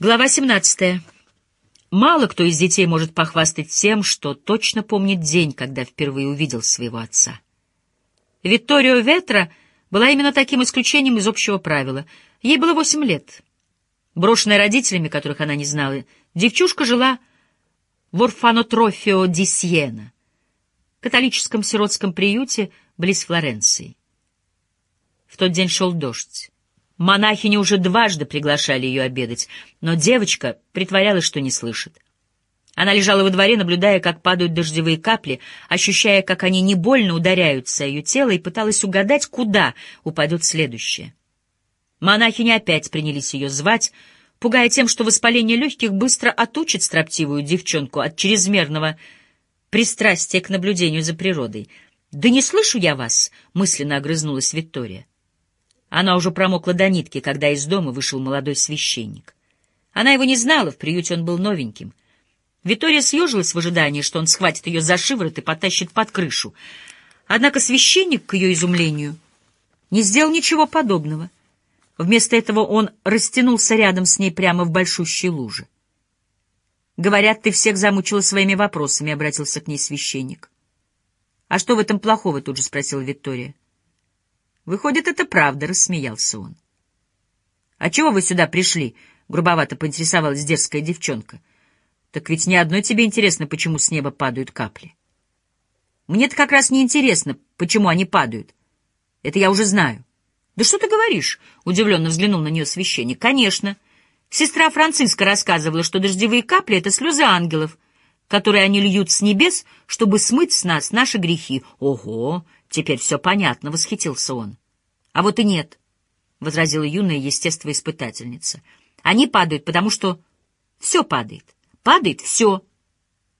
Глава 17. Мало кто из детей может похвастать тем, что точно помнит день, когда впервые увидел своего отца. Викторио Ветра была именно таким исключением из общего правила. Ей было восемь лет. Брошенная родителями, которых она не знала, девчушка жила в Орфанотрофио ди Сиена, католическом сиротском приюте близ Флоренции. В тот день шел дождь. Монахини уже дважды приглашали ее обедать, но девочка притворялась, что не слышит. Она лежала во дворе, наблюдая, как падают дождевые капли, ощущая, как они не больно ударяются о ее тело, и пыталась угадать, куда упадет следующее. Монахини опять принялись ее звать, пугая тем, что воспаление легких быстро отучит строптивую девчонку от чрезмерного пристрастия к наблюдению за природой. «Да не слышу я вас!» — мысленно огрызнулась Виктория. Она уже промокла до нитки, когда из дома вышел молодой священник. Она его не знала, в приюте он был новеньким. Витория съежилась в ожидании, что он схватит ее за шиворот и потащит под крышу. Однако священник, к ее изумлению, не сделал ничего подобного. Вместо этого он растянулся рядом с ней прямо в большущей луже. «Говорят, ты всех замучила своими вопросами», — обратился к ней священник. «А что в этом плохого?» — тут же спросила Виктория. Выходит, это правда, — рассмеялся он. — А чего вы сюда пришли? — грубовато поинтересовалась дерзкая девчонка. — Так ведь ни одной тебе интересно, почему с неба падают капли. — Мне-то как раз не интересно, почему они падают. Это я уже знаю. — Да что ты говоришь? — удивленно взглянул на нее священник. — Конечно. Сестра Франциска рассказывала, что дождевые капли — это слезы ангелов, которые они льют с небес, чтобы смыть с нас наши грехи. Ого! Теперь все понятно, — восхитился он. — А вот и нет, — возразила юная естествоиспытательница. — Они падают, потому что все падает. Падает все.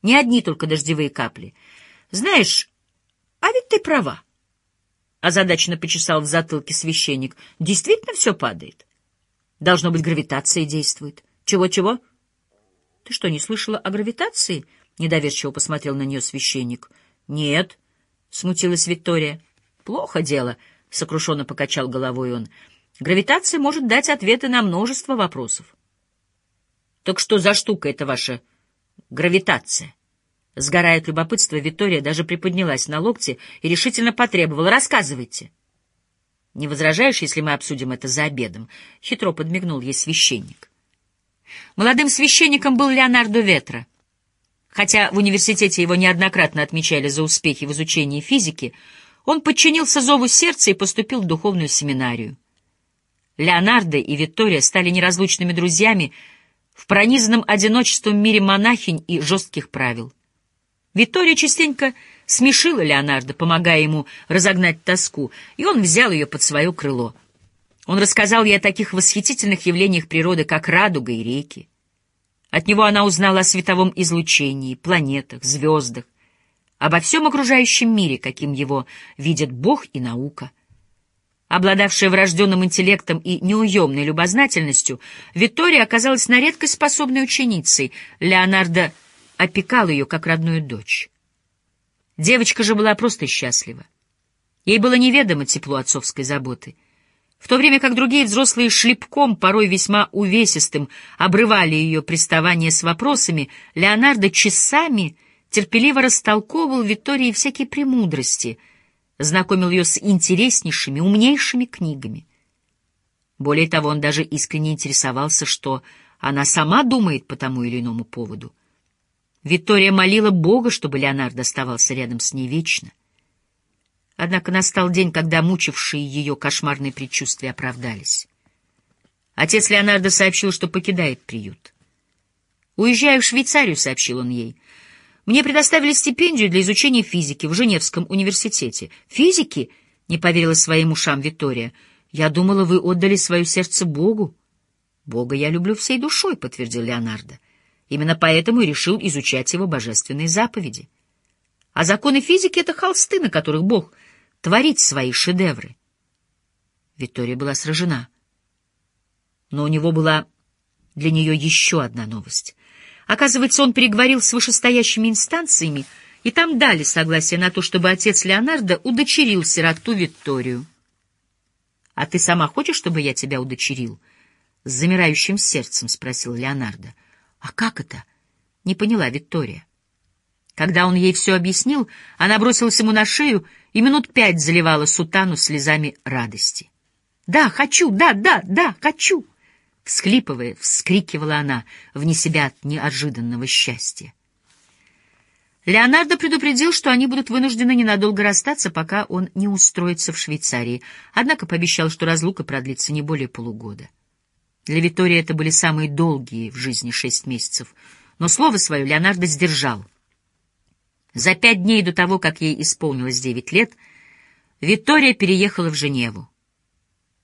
Не одни только дождевые капли. Знаешь, а ведь ты права. Озадаченно почесал в затылке священник. Действительно все падает. Должно быть, гравитация действует. Чего-чего? Ты что, не слышала о гравитации? Недоверчиво посмотрел на нее священник. Нет, —— смутилась Виктория. «Плохо дело», — сокрушенно покачал головой он. «Гравитация может дать ответы на множество вопросов». «Так что за штука эта ваша гравитация?» Сгорая от любопытства, Виктория даже приподнялась на локте и решительно потребовала «Рассказывайте». «Не возражаешь, если мы обсудим это за обедом?» — хитро подмигнул ей священник. Молодым священником был Леонардо Ветра — Хотя в университете его неоднократно отмечали за успехи в изучении физики, он подчинился зову сердца и поступил в духовную семинарию. Леонардо и Виктория стали неразлучными друзьями в пронизанном одиночеством мире монахинь и жестких правил. Виктория частенько смешила Леонардо, помогая ему разогнать тоску, и он взял ее под свое крыло. Он рассказал ей о таких восхитительных явлениях природы, как радуга и реки. От него она узнала о световом излучении, планетах, звездах, обо всем окружающем мире, каким его видят Бог и наука. Обладавшая врожденным интеллектом и неуемной любознательностью, Виктория оказалась на редкость способной ученицей. Леонардо опекал ее как родную дочь. Девочка же была просто счастлива. Ей было неведомо тепло отцовской заботы — в то время как другие взрослые шлепком, порой весьма увесистым, обрывали ее приставание с вопросами, Леонардо часами терпеливо растолковывал Виктории всякие премудрости, знакомил ее с интереснейшими, умнейшими книгами. Более того, он даже искренне интересовался, что она сама думает по тому или иному поводу. Виктория молила Бога, чтобы Леонардо оставался рядом с ней вечно. Однако настал день, когда мучившие ее кошмарные предчувствия оправдались. Отец Леонардо сообщил, что покидает приют. «Уезжаю в Швейцарию», — сообщил он ей. «Мне предоставили стипендию для изучения физики в Женевском университете». «Физики?» — не поверила своим ушам Виктория. «Я думала, вы отдали свое сердце Богу». «Бога я люблю всей душой», — подтвердил Леонардо. «Именно поэтому и решил изучать его божественные заповеди. А законы физики — это холсты, на которых Бог творить свои шедевры. Виктория была сражена. Но у него была для нее еще одна новость. Оказывается, он переговорил с вышестоящими инстанциями, и там дали согласие на то, чтобы отец Леонардо удочерил сироту Викторию. — А ты сама хочешь, чтобы я тебя удочерил? — с замирающим сердцем? — спросил Леонардо. — А как это? — не поняла Виктория. Когда он ей все объяснил, она бросилась ему на шею и минут пять заливала сутану слезами радости. «Да, хочу, да, да, да, хочу!» Всхлипывая, вскрикивала она вне себя от неожиданного счастья. Леонардо предупредил, что они будут вынуждены ненадолго расстаться, пока он не устроится в Швейцарии, однако пообещал, что разлука продлится не более полугода. Для Витории это были самые долгие в жизни шесть месяцев, но слово свое Леонардо сдержал. За пять дней до того, как ей исполнилось девять лет, Виктория переехала в Женеву.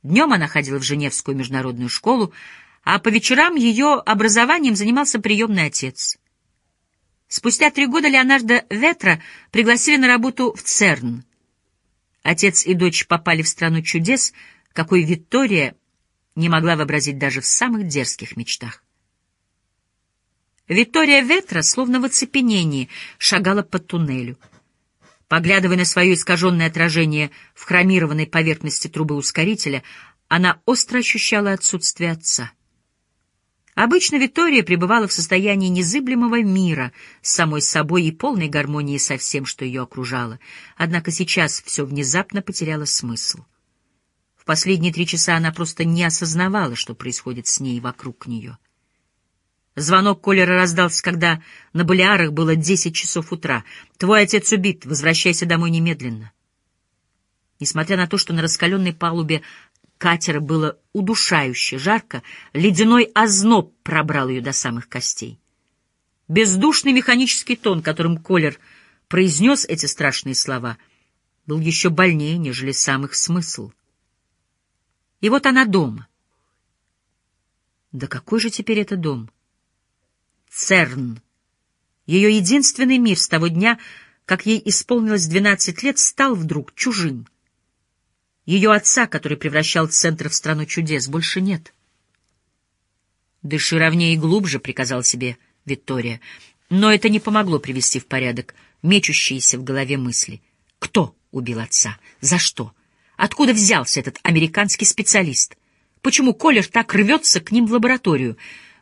Днем она ходила в Женевскую международную школу, а по вечерам ее образованием занимался приемный отец — Спустя три года Леонардо Ветра пригласили на работу в ЦЕРН. Отец и дочь попали в страну чудес, какой Виктория не могла вообразить даже в самых дерзких мечтах. Виктория Ветра, словно в оцепенении, шагала по туннелю. Поглядывая на свое искаженное отражение в хромированной поверхности трубы ускорителя, она остро ощущала отсутствие отца — Обычно Виктория пребывала в состоянии незыблемого мира с самой собой и полной гармонии со всем, что ее окружало. Однако сейчас все внезапно потеряло смысл. В последние три часа она просто не осознавала, что происходит с ней вокруг нее. Звонок Колера раздался, когда на Балиарах было десять часов утра. «Твой отец убит. Возвращайся домой немедленно». Несмотря на то, что на раскаленной палубе катера было удушающе жарко, ледяной озноб пробрал ее до самых костей. Бездушный механический тон, которым Колер произнес эти страшные слова, был еще больнее, нежели сам их смысл. И вот она дома. Да какой же теперь это дом? Церн. Ее единственный мир с того дня, как ей исполнилось двенадцать лет, стал вдруг чужим — ее отца, который превращал центр в страну чудес, больше нет. «Дыши ровнее и глубже», — приказал себе Виктория. Но это не помогло привести в порядок мечущиеся в голове мысли. Кто убил отца? За что? Откуда взялся этот американский специалист? Почему Колер так рвется к ним в лабораторию?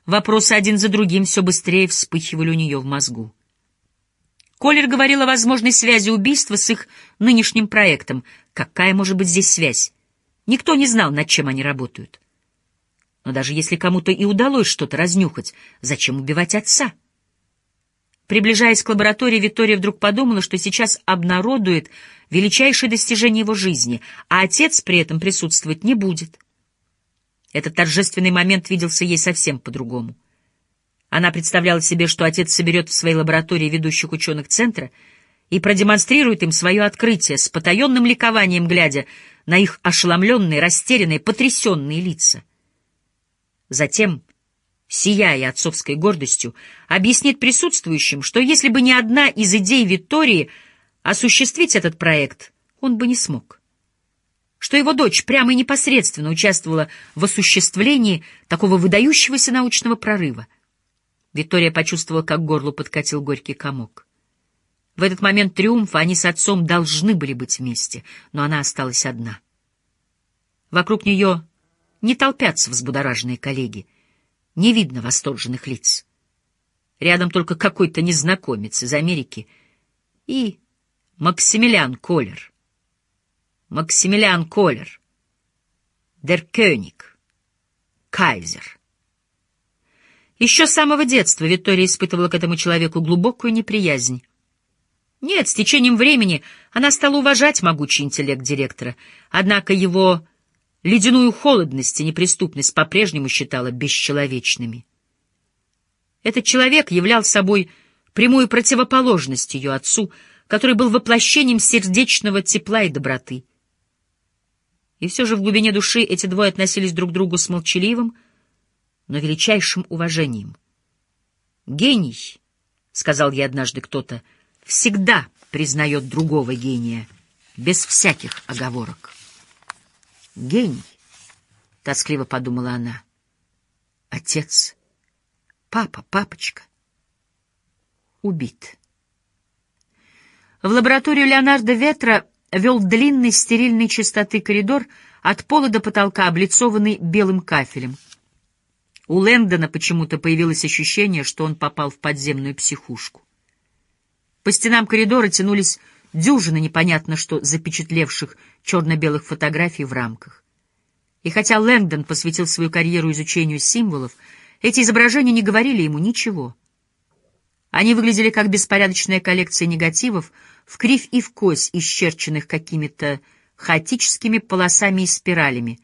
Вопросы один за другим все быстрее вспыхивали у нее в мозгу. Колер говорил о возможной связи убийства с их нынешним проектом. Какая может быть здесь связь? Никто не знал, над чем они работают. Но даже если кому-то и удалось что-то разнюхать, зачем убивать отца? Приближаясь к лаборатории, Виктория вдруг подумала, что сейчас обнародует величайшее достижение его жизни, а отец при этом присутствовать не будет. Этот торжественный момент виделся ей совсем по-другому. Она представляла себе, что отец соберет в своей лаборатории ведущих ученых центра и продемонстрирует им свое открытие с потаенным ликованием, глядя на их ошеломленные, растерянные, потрясенные лица. Затем, сияя отцовской гордостью, объяснит присутствующим, что если бы не одна из идей Виктории осуществить этот проект, он бы не смог что его дочь прямо и непосредственно участвовала в осуществлении такого выдающегося научного прорыва — Виктория почувствовала, как горлу подкатил горький комок. В этот момент триумфа они с отцом должны были быть вместе, но она осталась одна. Вокруг нее не толпятся взбудораженные коллеги, не видно восторженных лиц. Рядом только какой-то незнакомец из Америки и Максимилиан Колер. Максимилиан Колер. Дер Кёник. Кайзер. Еще с самого детства Виктория испытывала к этому человеку глубокую неприязнь. Нет, с течением времени она стала уважать могучий интеллект директора, однако его ледяную холодность и неприступность по-прежнему считала бесчеловечными. Этот человек являл собой прямую противоположность ее отцу, который был воплощением сердечного тепла и доброты. И все же в глубине души эти двое относились друг к другу с молчаливым, но величайшим уважением. «Гений», — сказал ей однажды кто-то, — «всегда признает другого гения, без всяких оговорок». «Гений», — тоскливо подумала она, — «отец, папа, папочка, убит». В лабораторию Леонардо Ветра вел длинный стерильной чистоты коридор от пола до потолка, облицованный белым кафелем — У Лэндона почему-то появилось ощущение, что он попал в подземную психушку. По стенам коридора тянулись дюжины непонятно что запечатлевших черно-белых фотографий в рамках. И хотя Лэндон посвятил свою карьеру изучению символов, эти изображения не говорили ему ничего. Они выглядели как беспорядочная коллекция негативов, в кривь и в кось, исчерченных какими-то хаотическими полосами и спиралями.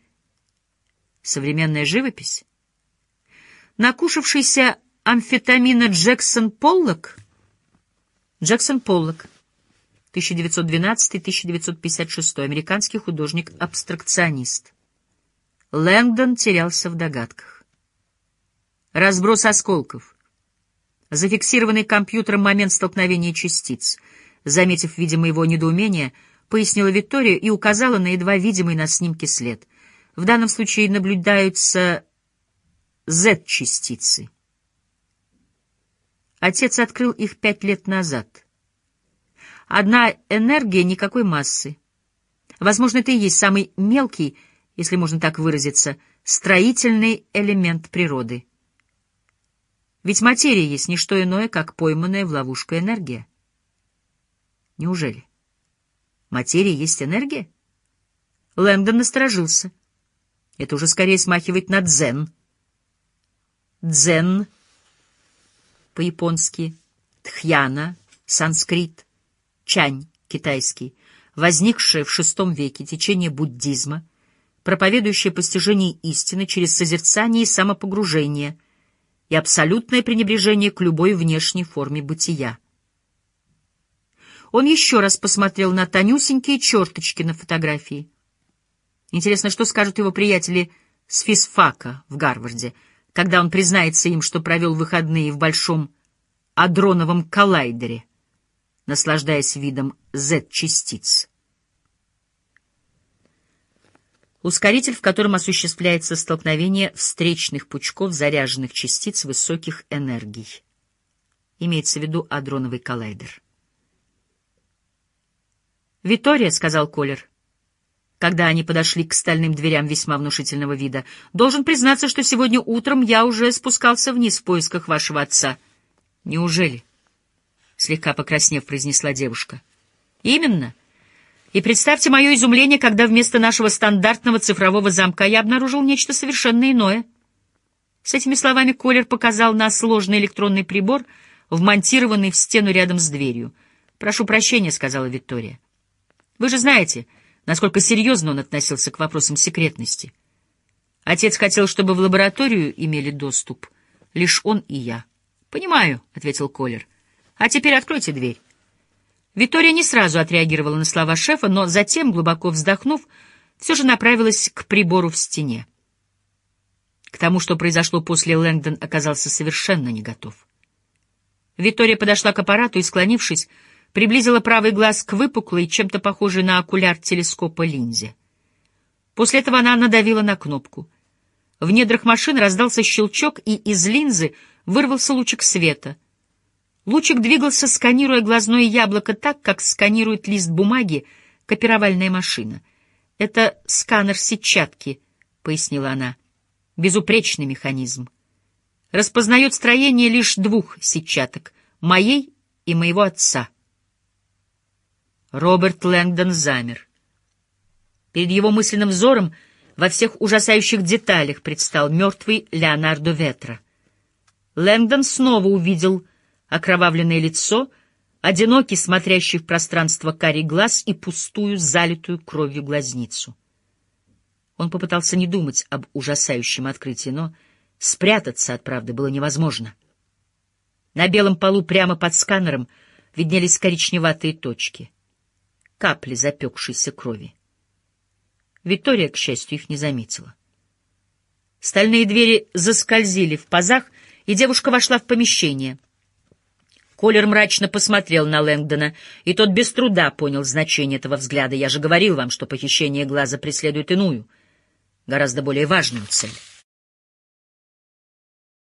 Современная живопись? Накушавшийся амфетамина Джексон Поллок? Джексон Поллок, 1912-1956, американский художник-абстракционист. Лэнгдон терялся в догадках. Разброс осколков. Зафиксированный компьютером момент столкновения частиц. Заметив, видимо, его недоумение, пояснила Виктория и указала на едва видимый на снимке след. В данном случае наблюдаются Z-частицы. Отец открыл их пять лет назад. Одна энергия никакой массы. Возможно, это и есть самый мелкий, если можно так выразиться, строительный элемент природы. Ведь материя есть не что иное, как пойманная в ловушку энергия. Неужели? Материя есть энергия? Лэндон насторожился. Это уже скорее смахивает на дзен. Дзен по-японски, тхьяна, санскрит, чань, китайский, возникшее в VI веке течение буддизма, проповедующее постижение истины через созерцание и самопогружение и абсолютное пренебрежение к любой внешней форме бытия. Он еще раз посмотрел на тонюсенькие черточки на фотографии. Интересно, что скажут его приятели с физфака в Гарварде — когда он признается им, что провел выходные в большом адроновом коллайдере, наслаждаясь видом Z-частиц. Ускоритель, в котором осуществляется столкновение встречных пучков заряженных частиц высоких энергий. Имеется в виду адроновый коллайдер. «Витория», — сказал Колер, когда они подошли к стальным дверям весьма внушительного вида. «Должен признаться, что сегодня утром я уже спускался вниз в поисках вашего отца». «Неужели?» — слегка покраснев, произнесла девушка. «Именно. И представьте мое изумление, когда вместо нашего стандартного цифрового замка я обнаружил нечто совершенно иное». С этими словами Колер показал на сложный электронный прибор, вмонтированный в стену рядом с дверью. «Прошу прощения», — сказала Виктория. «Вы же знаете...» насколько серьезно он относился к вопросам секретности. Отец хотел, чтобы в лабораторию имели доступ лишь он и я. «Понимаю», — ответил Колер. «А теперь откройте дверь». Виктория не сразу отреагировала на слова шефа, но затем, глубоко вздохнув, все же направилась к прибору в стене. К тому, что произошло после, Лэнгдон оказался совершенно не готов. Виктория подошла к аппарату и, склонившись, приблизила правый глаз к выпуклой, чем-то похожей на окуляр телескопа линзе. После этого она надавила на кнопку. В недрах машины раздался щелчок, и из линзы вырвался лучик света. Лучик двигался, сканируя глазное яблоко так, как сканирует лист бумаги копировальная машина. «Это сканер сетчатки», — пояснила она. «Безупречный механизм. Распознает строение лишь двух сетчаток — моей и моего отца». Роберт Лэнгдон замер. Перед его мысленным взором во всех ужасающих деталях предстал мертвый Леонардо Ветра. Лэнгдон снова увидел окровавленное лицо, одинокий, смотрящий в пространство карий глаз и пустую, залитую кровью глазницу. Он попытался не думать об ужасающем открытии, но спрятаться от правды было невозможно. На белом полу прямо под сканером виднелись коричневатые точки — капли запекшейся крови. Виктория, к счастью, их не заметила. Стальные двери заскользили в пазах, и девушка вошла в помещение. Колер мрачно посмотрел на Лэнгдона, и тот без труда понял значение этого взгляда. «Я же говорил вам, что похищение глаза преследует иную, гораздо более важную цель».